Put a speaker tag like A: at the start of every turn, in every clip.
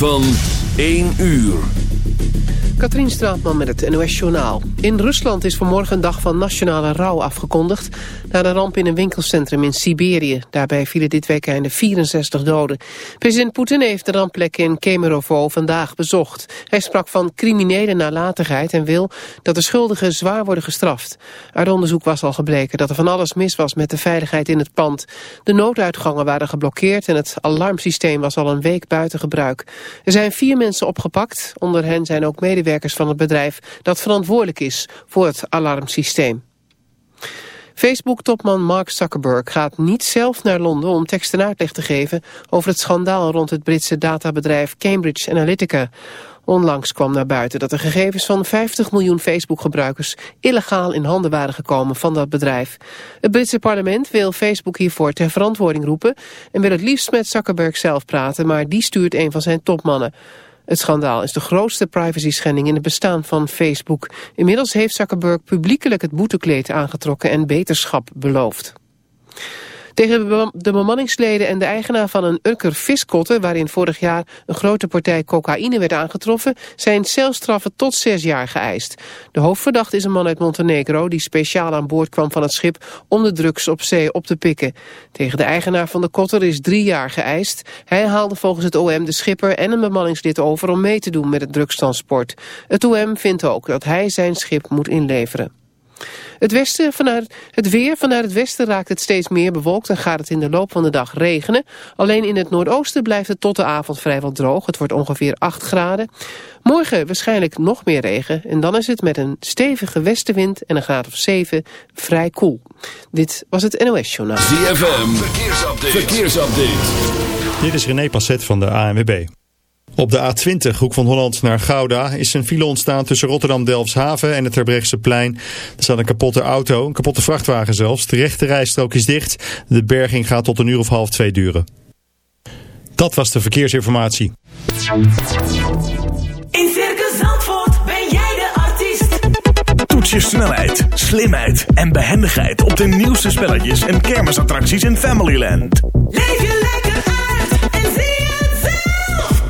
A: Van 1 uur.
B: Katrien Straatman met het NOS-journaal. In Rusland is vanmorgen een dag van nationale rouw afgekondigd... na de ramp in een winkelcentrum in Siberië. Daarbij vielen dit weekend 64 doden. President Poetin heeft de rampplek in Kemerovo vandaag bezocht. Hij sprak van criminele nalatigheid en wil dat de schuldigen zwaar worden gestraft. Uit onderzoek was al gebleken dat er van alles mis was met de veiligheid in het pand. De nooduitgangen waren geblokkeerd en het alarmsysteem was al een week buiten gebruik. Er zijn vier mensen opgepakt, onder hen zijn ook medewerkers van het bedrijf dat verantwoordelijk is voor het alarmsysteem. Facebook-topman Mark Zuckerberg gaat niet zelf naar Londen om tekst en uitleg te geven over het schandaal rond het Britse databedrijf Cambridge Analytica. Onlangs kwam naar buiten dat de gegevens van 50 miljoen Facebook-gebruikers illegaal in handen waren gekomen van dat bedrijf. Het Britse parlement wil Facebook hiervoor ter verantwoording roepen en wil het liefst met Zuckerberg zelf praten, maar die stuurt een van zijn topmannen. Het schandaal is de grootste privacy-schending in het bestaan van Facebook. Inmiddels heeft Zuckerberg publiekelijk het boetekleed aangetrokken en beterschap beloofd. Tegen de bemanningsleden en de eigenaar van een Urker viskotten... waarin vorig jaar een grote partij cocaïne werd aangetroffen... zijn celstraffen tot zes jaar geëist. De hoofdverdachte is een man uit Montenegro... die speciaal aan boord kwam van het schip om de drugs op zee op te pikken. Tegen de eigenaar van de kotter is drie jaar geëist. Hij haalde volgens het OM de schipper en een bemanningslid over... om mee te doen met het drugstransport. Het OM vindt ook dat hij zijn schip moet inleveren. Het, westen vanuit, het weer vanuit het westen raakt het steeds meer bewolkt en gaat het in de loop van de dag regenen. Alleen in het noordoosten blijft het tot de avond vrijwel droog. Het wordt ongeveer 8 graden. Morgen waarschijnlijk nog meer regen en dan is het met een stevige westenwind en een graad of 7 vrij koel. Dit was het NOS Journaal.
A: ZFM, verkeersupdate. verkeersupdate.
C: Dit is René Passet van de ANWB. Op de A20, hoek van Holland naar Gouda, is een file ontstaan tussen Rotterdam-Delfshaven en het plein. Er staat een kapotte auto, een kapotte vrachtwagen zelfs. De rechte rijstrook is dicht. De berging gaat tot een uur of half twee duren. Dat was de verkeersinformatie.
D: In Circus Zandvoort ben jij de artiest.
E: Toets je snelheid, slimheid en behendigheid op de nieuwste spelletjes en kermisattracties in Familyland.
D: Leef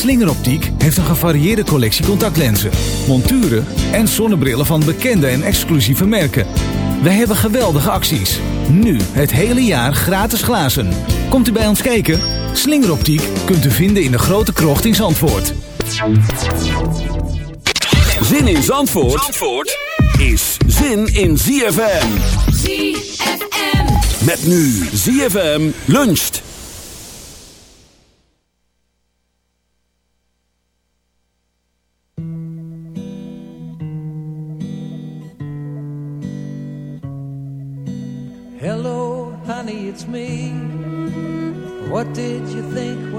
F: Slingeroptiek heeft een gevarieerde collectie contactlenzen, monturen en zonnebrillen van bekende en exclusieve merken. We hebben geweldige acties. Nu het hele jaar gratis glazen. Komt u bij ons kijken? Slingeroptiek kunt u vinden in de grote krocht in Zandvoort.
A: Zin in Zandvoort, Zandvoort is zin in ZFM.
D: ZFM.
A: Met nu ZFM luncht.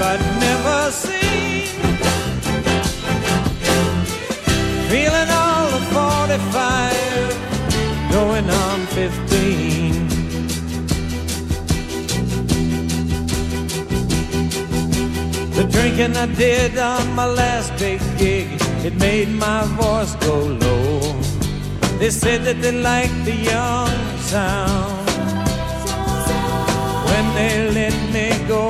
G: But never seen. Feeling all the 45, going on 15. The drinking I did on my last big gig, it made my voice go low. They said that they liked the young sound when they let me go.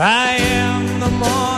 G: I am the morning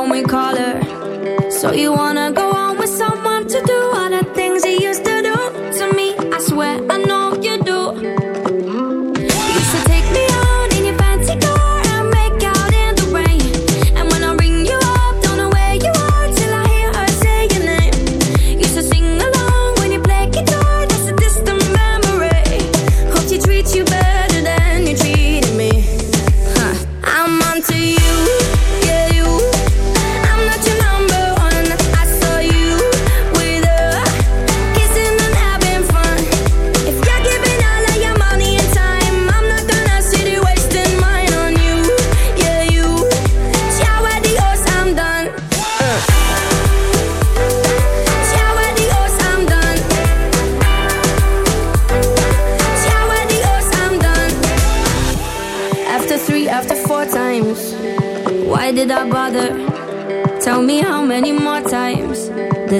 H: don't we call her? So you wanna go on with someone to do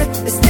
H: Thick, it's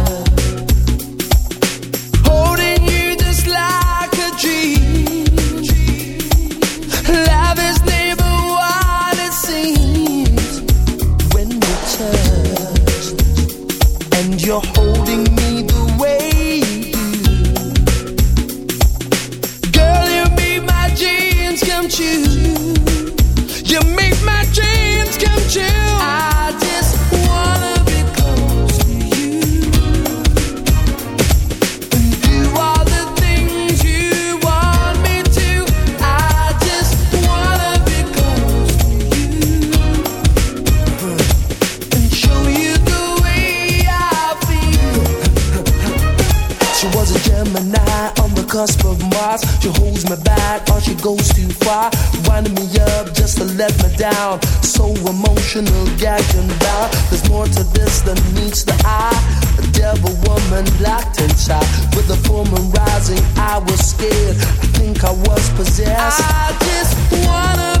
I: goes too far. Winding me up just to let me down. So emotional, gagging and. There's more to this than meets the eye. A devil woman locked inside. With the full moon rising, I was scared. I think I was possessed. I just wanna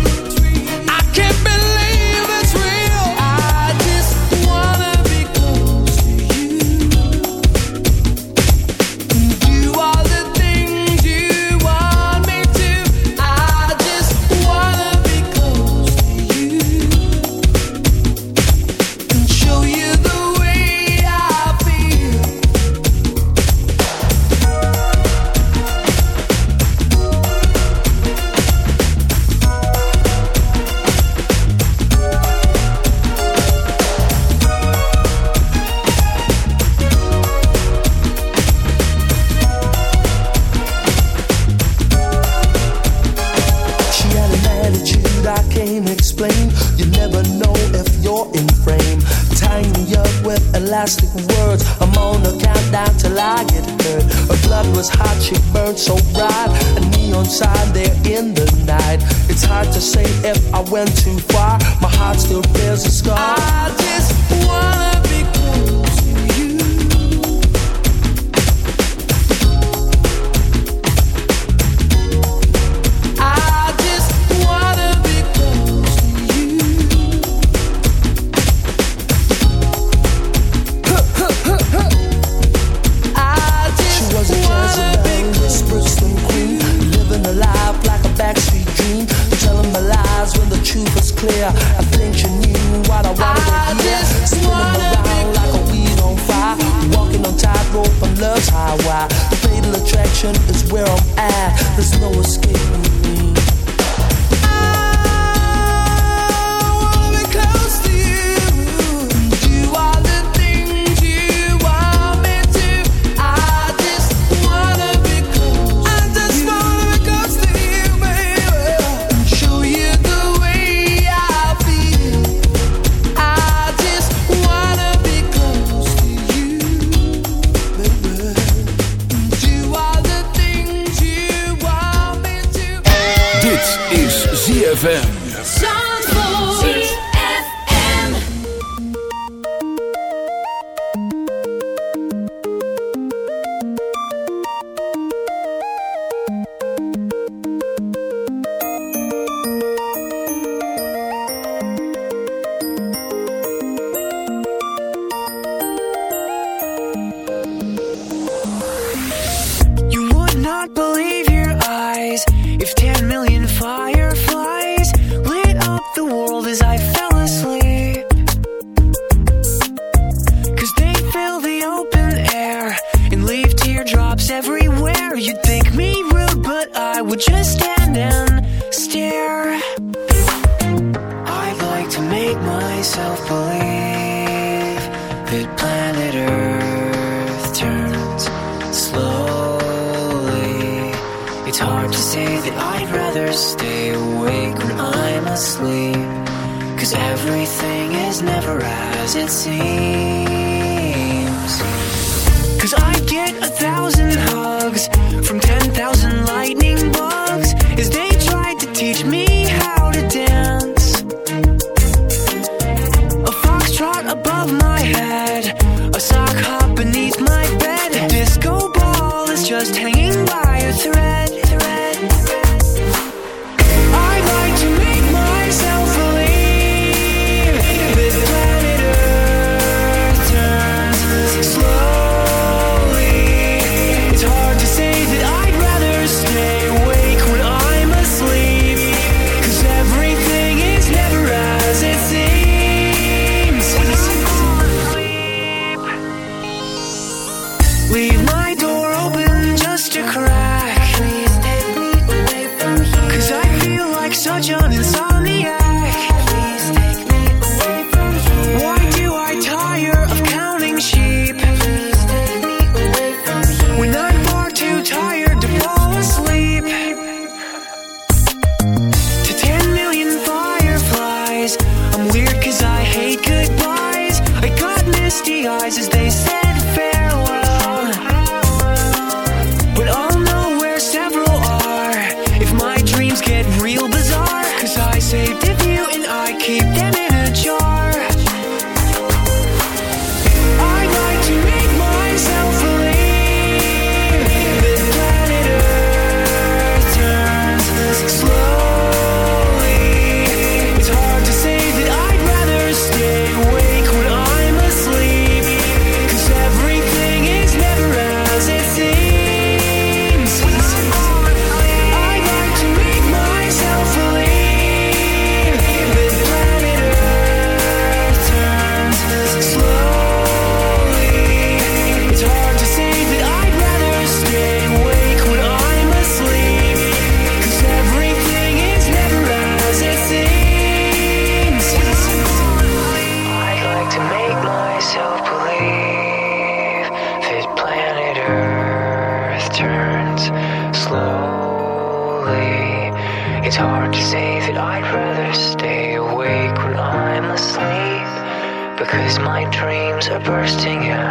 J: bursting
K: out.